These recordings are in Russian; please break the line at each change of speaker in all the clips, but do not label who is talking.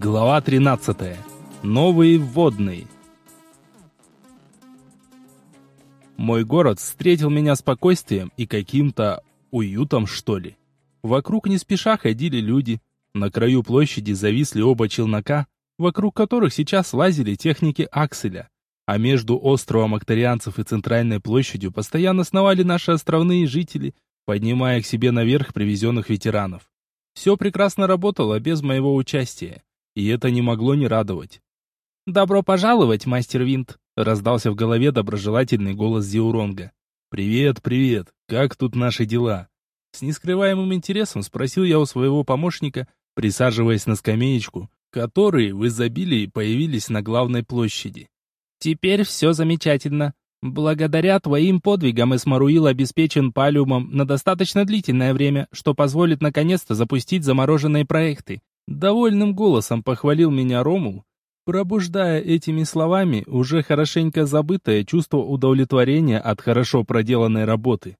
Глава 13. Новые вводные. Мой город встретил меня спокойствием и каким-то уютом, что ли. Вокруг не спеша ходили люди. На краю площади зависли оба челнока, вокруг которых сейчас лазили техники Акселя. А между островом Акторианцев и центральной площадью постоянно сновали наши островные жители, поднимая к себе наверх привезенных ветеранов. Все прекрасно работало без моего участия и это не могло не радовать. «Добро пожаловать, мастер Винт!» — раздался в голове доброжелательный голос Зиуронга. «Привет, привет! Как тут наши дела?» С нескрываемым интересом спросил я у своего помощника, присаживаясь на скамеечку, которые в изобилии появились на главной площади. «Теперь все замечательно. Благодаря твоим подвигам Эсмаруил обеспечен палиумом на достаточно длительное время, что позволит наконец-то запустить замороженные проекты. Довольным голосом похвалил меня Ромул, пробуждая этими словами уже хорошенько забытое чувство удовлетворения от хорошо проделанной работы.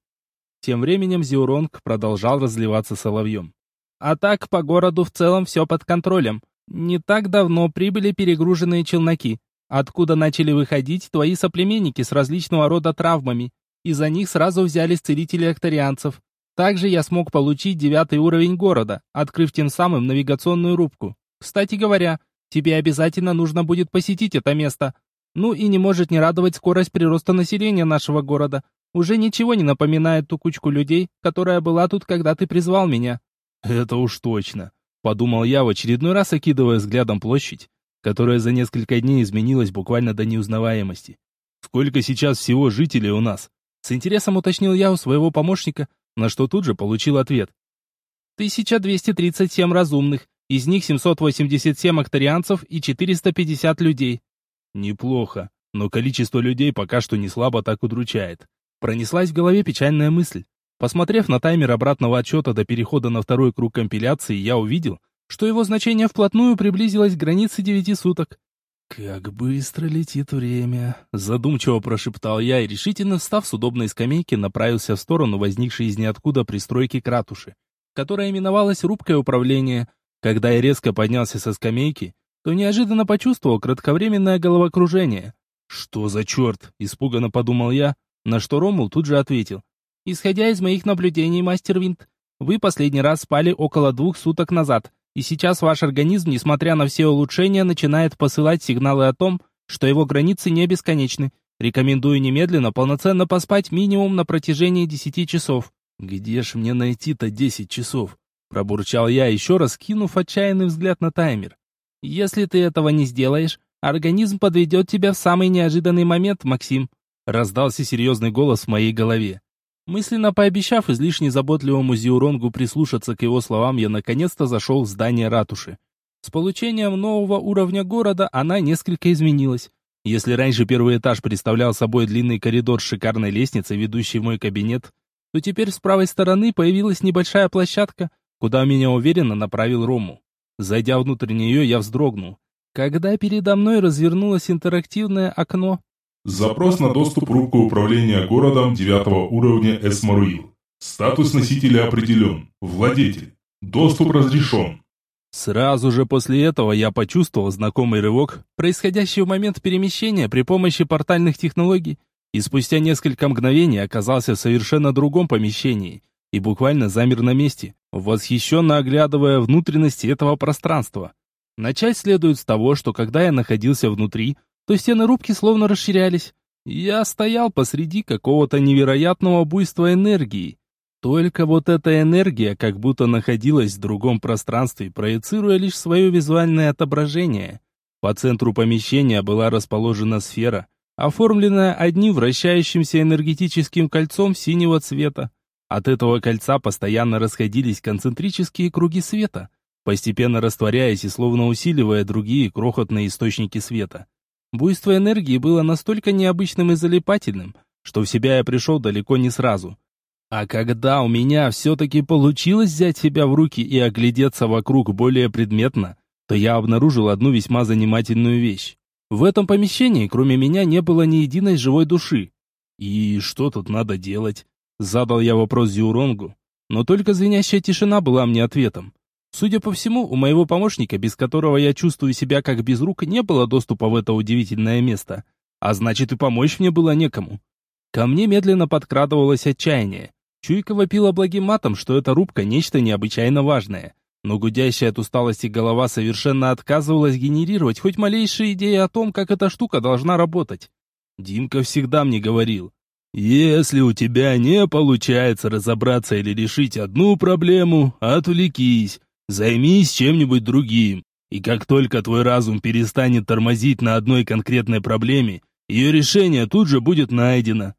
Тем временем Зиуронг продолжал разливаться соловьем. А так по городу в целом все под контролем. Не так давно прибыли перегруженные челноки, откуда начали выходить твои соплеменники с различного рода травмами, и за них сразу взялись целители акторианцев. Также я смог получить девятый уровень города, открыв тем самым навигационную рубку. Кстати говоря, тебе обязательно нужно будет посетить это место. Ну и не может не радовать скорость прироста населения нашего города. Уже ничего не напоминает ту кучку людей, которая была тут, когда ты призвал меня. Это уж точно, подумал я в очередной раз, окидывая взглядом площадь, которая за несколько дней изменилась буквально до неузнаваемости. Сколько сейчас всего жителей у нас? С интересом уточнил я у своего помощника, на что тут же получил ответ. 1237 разумных, из них 787 акторианцев и 450 людей. Неплохо, но количество людей пока что не слабо так удручает. Пронеслась в голове печальная мысль. Посмотрев на таймер обратного отчета до перехода на второй круг компиляции, я увидел, что его значение вплотную приблизилось к границе 9 суток. «Как быстро летит время!» Задумчиво прошептал я и, решительно встав с удобной скамейки, направился в сторону возникшей из ниоткуда пристройки к ратуши, которая именовалась рубкой управления. Когда я резко поднялся со скамейки, то неожиданно почувствовал кратковременное головокружение. «Что за черт?» – испуганно подумал я, на что Ромул тут же ответил. «Исходя из моих наблюдений, мастер Винт, вы последний раз спали около двух суток назад, и сейчас ваш организм, несмотря на все улучшения, начинает посылать сигналы о том, что его границы не бесконечны. Рекомендую немедленно полноценно поспать минимум на протяжении 10 часов. Где ж мне найти-то 10 часов? Пробурчал я, еще раз кинув отчаянный взгляд на таймер. Если ты этого не сделаешь, организм подведет тебя в самый неожиданный момент, Максим. Раздался серьезный голос в моей голове. Мысленно пообещав излишне заботливому Зиуронгу прислушаться к его словам, я наконец-то зашел в здание ратуши. С получением нового уровня города она несколько изменилась. Если раньше первый этаж представлял собой длинный коридор с шикарной лестницей, ведущей в мой кабинет, то теперь с правой стороны появилась небольшая площадка, куда меня уверенно направил Рому. Зайдя внутрь нее, я вздрогнул. Когда передо мной развернулось интерактивное окно,
Запрос на доступ рубка управления городом 9 уровня Эсмаруил. Статус носителя определен. Владетель. Доступ разрешен.
Сразу же после этого я почувствовал знакомый рывок, происходящий в момент перемещения при помощи портальных технологий, и спустя несколько мгновений оказался в совершенно другом помещении и буквально замер на месте, восхищенно оглядывая внутренности этого пространства. Начать следует с того, что когда я находился внутри, то стены рубки словно расширялись. Я стоял посреди какого-то невероятного буйства энергии. Только вот эта энергия как будто находилась в другом пространстве, проецируя лишь свое визуальное отображение. По центру помещения была расположена сфера, оформленная одним вращающимся энергетическим кольцом синего цвета. От этого кольца постоянно расходились концентрические круги света, постепенно растворяясь и словно усиливая другие крохотные источники света. Буйство энергии было настолько необычным и залипательным, что в себя я пришел далеко не сразу. А когда у меня все-таки получилось взять себя в руки и оглядеться вокруг более предметно, то я обнаружил одну весьма занимательную вещь. В этом помещении, кроме меня, не было ни единой живой души. «И что тут надо делать?» Задал я вопрос Зиуронгу, но только звенящая тишина была мне ответом. Судя по всему, у моего помощника, без которого я чувствую себя как без рук, не было доступа в это удивительное место. А значит, и помочь мне было некому. Ко мне медленно подкрадывалось отчаяние. Чуйка вопила благим матом, что эта рубка – нечто необычайно важное. Но гудящая от усталости голова совершенно отказывалась генерировать хоть малейшие идеи о том, как эта штука должна работать. Димка всегда мне говорил, «Если у тебя не получается разобраться или решить одну проблему, отвлекись, займись чем-нибудь другим, и как только твой разум перестанет тормозить на одной конкретной проблеме, ее решение тут же будет найдено».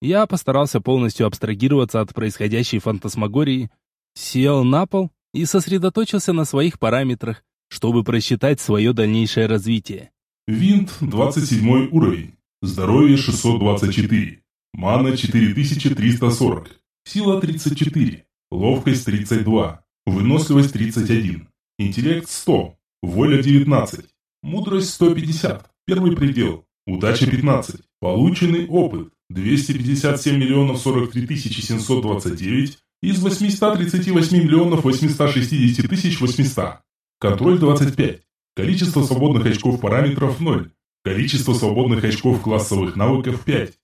Я постарался полностью абстрагироваться от происходящей фантасмагории, сел на пол и сосредоточился на своих параметрах, чтобы просчитать свое дальнейшее развитие.
Винт 27 уровень. Здоровье 624. Мана 4340. Сила 34. Ловкость 32. Выносливость 31. Интеллект 100. Воля 19. Мудрость 150. Первый предел. Удача 15. Полученный опыт 257 миллионов 43 тысячи 729 из 838 миллионов 860 тысяч 800. Контроль 25. Количество свободных очков параметров 0. Количество свободных очков классовых навыков 5.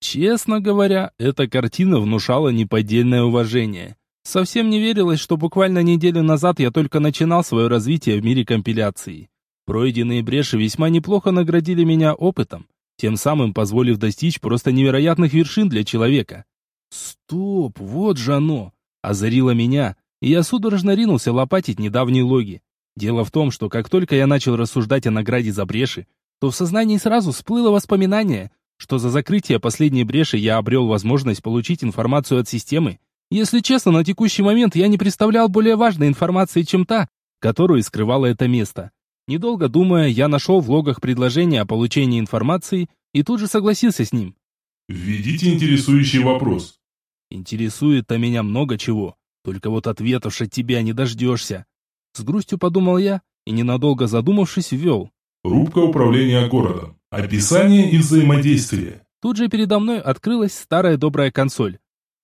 Честно говоря, эта картина внушала неподдельное уважение. Совсем не верилось, что буквально неделю назад я только начинал свое развитие в мире компиляции. Пройденные бреши весьма неплохо наградили меня опытом, тем самым позволив достичь просто невероятных вершин для человека. Стоп, вот же оно! Озарило меня, и я судорожно ринулся лопатить недавние логи. Дело в том, что как только я начал рассуждать о награде за бреши, то в сознании сразу всплыло воспоминание, что за закрытие последней бреши я обрел возможность получить информацию от системы. Если честно, на текущий момент я не представлял более важной информации, чем та, которую скрывало это место. Недолго думая, я нашел в логах предложение о получении информации и тут же согласился с ним.
Введите интересующий вопрос.
Интересует-то меня много чего, только вот ответов от тебя не дождешься. С грустью подумал я и, ненадолго задумавшись, ввел.
Рубка управления городом. Описание и взаимодействие.
Тут же передо мной открылась старая добрая консоль.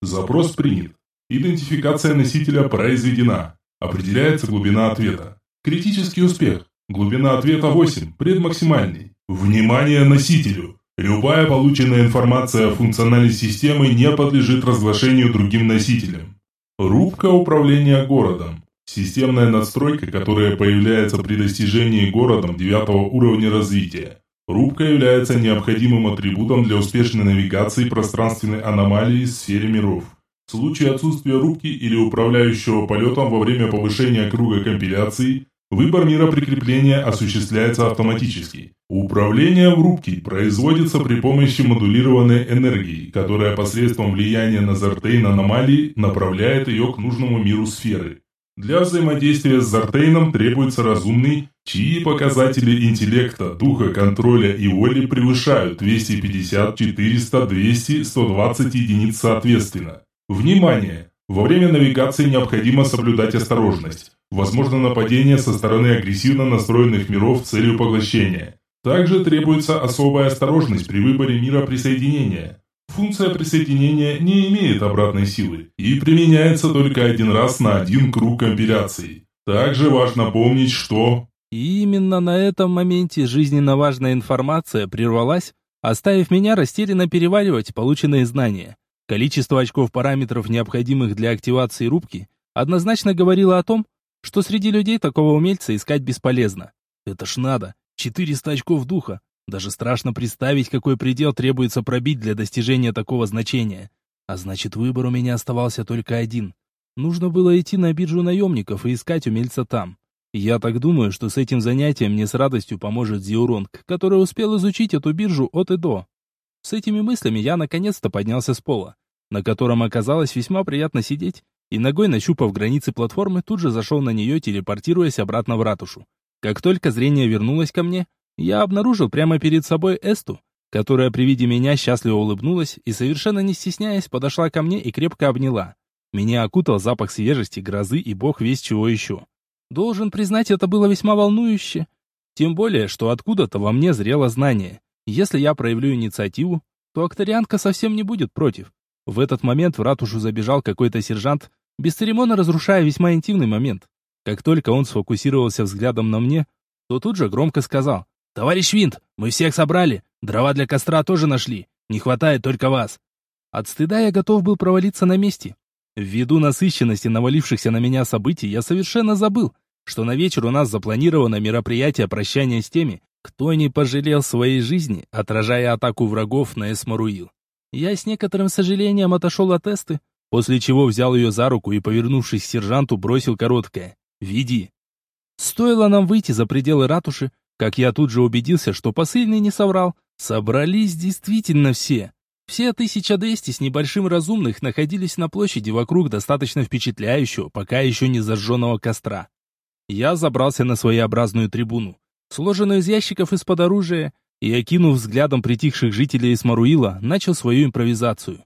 Запрос принят. Идентификация носителя произведена. Определяется глубина ответа. Критический успех. Глубина ответа 8, предмаксимальный. Внимание носителю! Любая полученная информация о функциональной системы не подлежит разглашению другим носителям. Рубка управления городом. Системная надстройка, которая появляется при достижении городом девятого уровня развития. Рубка является необходимым атрибутом для успешной навигации пространственной аномалии в сфере миров. В случае отсутствия рубки или управляющего полетом во время повышения круга компиляции, Выбор мира прикрепления осуществляется автоматически. Управление в рубке производится при помощи модулированной энергии, которая посредством влияния на Зартейн аномалии направляет ее к нужному миру сферы. Для взаимодействия с Зартейном требуется разумный, чьи показатели интеллекта, духа, контроля и воли превышают 250, 400, 200, 120 единиц соответственно. Внимание! Во время навигации необходимо соблюдать осторожность. Возможно нападение со стороны агрессивно настроенных миров с целью поглощения. Также требуется особая осторожность при выборе мира присоединения. Функция присоединения не имеет обратной силы и применяется только один раз на один круг компиляции. Также важно помнить, что...
И именно на этом моменте жизненно важная информация прервалась, оставив меня растерянно переваривать полученные знания. Количество очков параметров, необходимых для активации рубки, однозначно говорило о том, что среди людей такого умельца искать бесполезно. Это ж надо, 400 очков духа. Даже страшно представить, какой предел требуется пробить для достижения такого значения. А значит, выбор у меня оставался только один. Нужно было идти на биржу наемников и искать умельца там. Я так думаю, что с этим занятием мне с радостью поможет Зиуронг, который успел изучить эту биржу от и до. С этими мыслями я наконец-то поднялся с пола, на котором оказалось весьма приятно сидеть, и ногой нащупав границы платформы, тут же зашел на нее, телепортируясь обратно в ратушу. Как только зрение вернулось ко мне, я обнаружил прямо перед собой Эсту, которая при виде меня счастливо улыбнулась и, совершенно не стесняясь, подошла ко мне и крепко обняла. Меня окутал запах свежести, грозы и бог весь чего еще. Должен признать, это было весьма волнующе. Тем более, что откуда-то во мне зрело знание. Если я проявлю инициативу, то акторианка совсем не будет против. В этот момент в ратушу забежал какой-то сержант, бесцеремонно разрушая весьма интимный момент. Как только он сфокусировался взглядом на мне, то тут же громко сказал. «Товарищ Винт, мы всех собрали. Дрова для костра тоже нашли. Не хватает только вас». От стыда я готов был провалиться на месте. Ввиду насыщенности навалившихся на меня событий, я совершенно забыл, что на вечер у нас запланировано мероприятие прощания с теми, кто не пожалел своей жизни, отражая атаку врагов на Эсмаруил. Я с некоторым сожалением отошел от Эсты, после чего взял ее за руку и, повернувшись к сержанту, бросил короткое «Веди». Стоило нам выйти за пределы ратуши, как я тут же убедился, что посыльный не соврал. Собрались действительно все. Все 1200 с небольшим разумных находились на площади вокруг достаточно впечатляющего, пока еще не зажженного костра. Я забрался на своеобразную трибуну, сложенную из ящиков из-под оружия, и, окинув взглядом притихших жителей Исмаруила, начал свою импровизацию.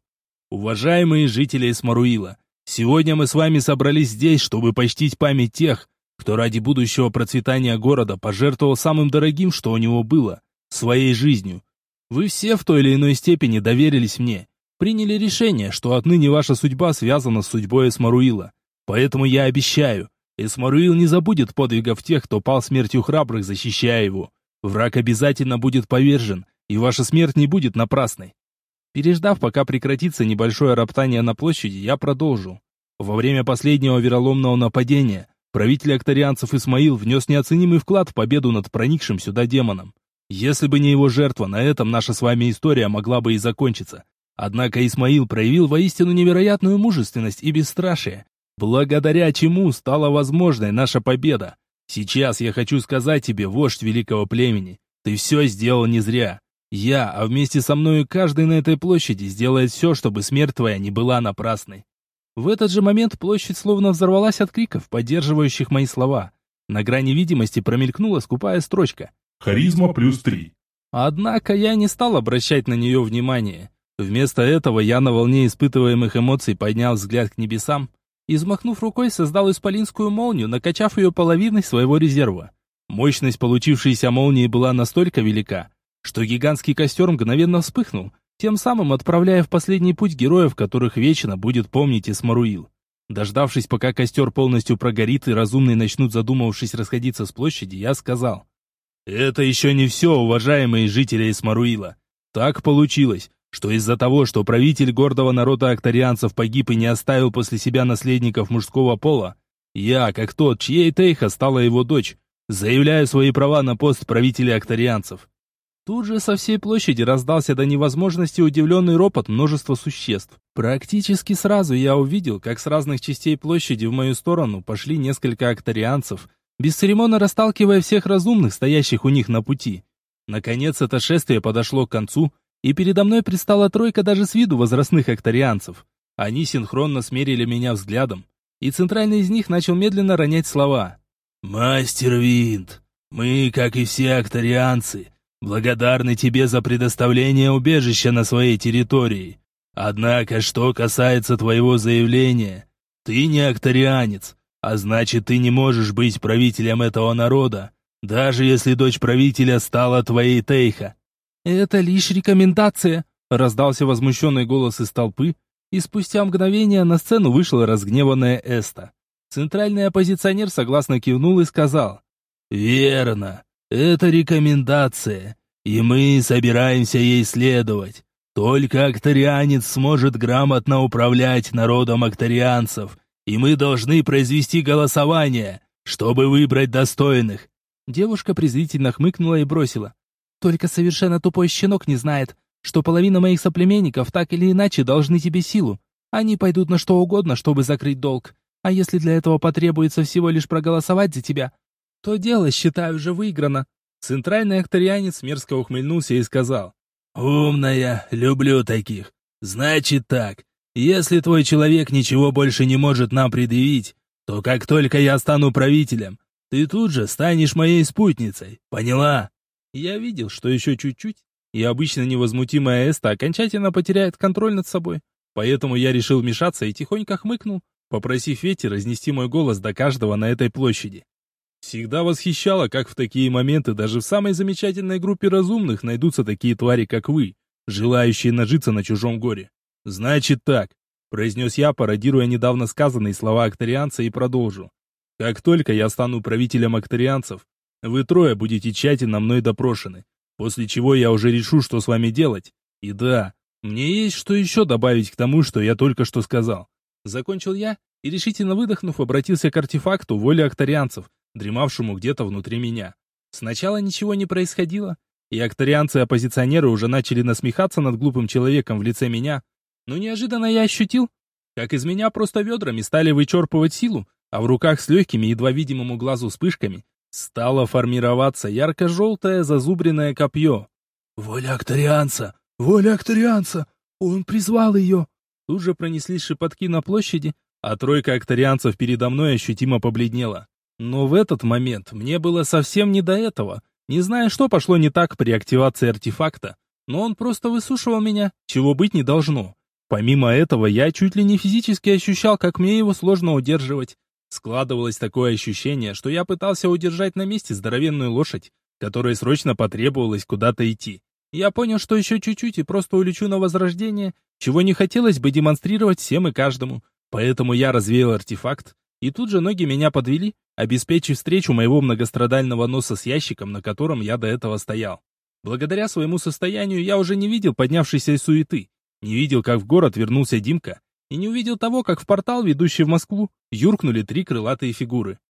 Уважаемые жители Исмаруила, сегодня мы с вами собрались здесь, чтобы почтить память тех, кто ради будущего процветания города пожертвовал самым дорогим, что у него было, своей жизнью. Вы все в той или иной степени доверились мне, приняли решение, что отныне ваша судьба связана с судьбой Эсмаруила. Поэтому я обещаю, Эсмаруил не забудет подвигов тех, кто пал смертью храбрых, защищая его. Враг обязательно будет повержен, и ваша смерть не будет напрасной. Переждав, пока прекратится небольшое роптание на площади, я продолжу. Во время последнего вероломного нападения Правитель акторианцев Исмаил внес неоценимый вклад в победу над проникшим сюда демоном. Если бы не его жертва, на этом наша с вами история могла бы и закончиться. Однако Исмаил проявил воистину невероятную мужественность и бесстрашие, благодаря чему стала возможной наша победа. Сейчас я хочу сказать тебе, вождь великого племени, ты все сделал не зря. Я, а вместе со мной каждый на этой площади сделает все, чтобы смерть твоя не была напрасной. В этот же момент площадь словно взорвалась от криков, поддерживающих мои слова. На грани видимости промелькнула скупая строчка.
Харизма плюс три.
Однако я не стал обращать на нее внимания. Вместо этого я на волне испытываемых эмоций поднял взгляд к небесам и, взмахнув рукой, создал исполинскую молнию, накачав ее половиной своего резерва. Мощность получившейся молнии была настолько велика, что гигантский костер мгновенно вспыхнул, тем самым отправляя в последний путь героев, которых вечно будет помнить Исмаруил. Дождавшись, пока костер полностью прогорит и разумные начнут, задумавшись, расходиться с площади, я сказал. «Это еще не все, уважаемые жители Исмаруила. Так получилось, что из-за того, что правитель гордого народа акторианцев погиб и не оставил после себя наследников мужского пола, я, как тот, чьей Тейха стала его дочь, заявляю свои права на пост правителя акторианцев. Тут же со всей площади раздался до невозможности удивленный ропот множества существ. Практически сразу я увидел, как с разных частей площади в мою сторону пошли несколько акторианцев, бесцеремонно расталкивая всех разумных, стоящих у них на пути. Наконец это шествие подошло к концу, и передо мной предстала тройка даже с виду возрастных акторианцев. Они синхронно смерили меня взглядом, и центральный из них начал медленно ронять слова. «Мастер Винт, мы, как и все акторианцы, благодарны тебе за предоставление убежища на своей территории. Однако, что касается твоего заявления, ты не акторианец, а значит, ты не можешь быть правителем этого народа, даже если дочь правителя стала твоей Тейха. Это лишь рекомендация, раздался возмущенный голос из толпы, и спустя мгновение на сцену вышла разгневанная Эста. Центральный оппозиционер согласно кивнул и сказал, «Верно, это рекомендация, и мы собираемся ей следовать. Только акторианец сможет грамотно управлять народом акторианцев, и мы должны произвести голосование, чтобы выбрать достойных». Девушка презрительно хмыкнула и бросила. «Только совершенно тупой щенок не знает, что половина моих соплеменников так или иначе должны тебе силу. Они пойдут на что угодно, чтобы закрыть долг. А если для этого потребуется всего лишь проголосовать за тебя, то дело, считаю, уже выиграно. Центральный акторианец мерзко ухмыльнулся и сказал. «Умная, люблю таких. Значит так, если твой человек ничего больше не может нам предъявить, то как только я стану правителем, ты тут же станешь моей спутницей. Поняла?» Я видел, что еще чуть-чуть, и обычно невозмутимая Эста окончательно потеряет контроль над собой. Поэтому я решил вмешаться и тихонько хмыкнул, попросив ветер разнести мой голос до каждого на этой площади. Всегда восхищало, как в такие моменты даже в самой замечательной группе разумных найдутся такие твари, как вы, желающие нажиться на чужом горе. Значит так, произнес я, пародируя недавно сказанные слова акторианца и продолжил. Как только я стану правителем акторианцев, вы трое будете тщательно мной допрошены, после чего я уже решу, что с вами делать. И да, мне есть что еще добавить к тому, что я только что сказал. Закончил я и, решительно выдохнув, обратился к артефакту воли акторианцев, дремавшему где-то внутри меня. Сначала ничего не происходило, и акторианцы-оппозиционеры уже начали насмехаться над глупым человеком в лице меня, но неожиданно я ощутил, как из меня просто ведрами стали вычерпывать силу, а в руках с легкими, едва видимому глазу вспышками, стало формироваться ярко-желтое зазубренное копье.
«Воля акторианца! Воля акторианца! Он призвал ее!»
Тут же пронеслись шепотки на площади, а тройка акторианцев передо мной ощутимо побледнела. Но в этот момент мне было совсем не до этого. Не знаю, что пошло не так при активации артефакта, но он просто высушивал меня, чего быть не должно. Помимо этого, я чуть ли не физически ощущал, как мне его сложно удерживать. Складывалось такое ощущение, что я пытался удержать на месте здоровенную лошадь, которой срочно потребовалось куда-то идти. Я понял, что еще чуть-чуть и просто улечу на возрождение, чего не хотелось бы демонстрировать всем и каждому. Поэтому я развеял артефакт, и тут же ноги меня подвели, обеспечив встречу моего многострадального носа с ящиком, на котором я до этого стоял. Благодаря своему состоянию я уже не видел поднявшейся суеты, не видел, как в город вернулся Димка, и не увидел того, как в портал, ведущий в Москву, юркнули три крылатые фигуры.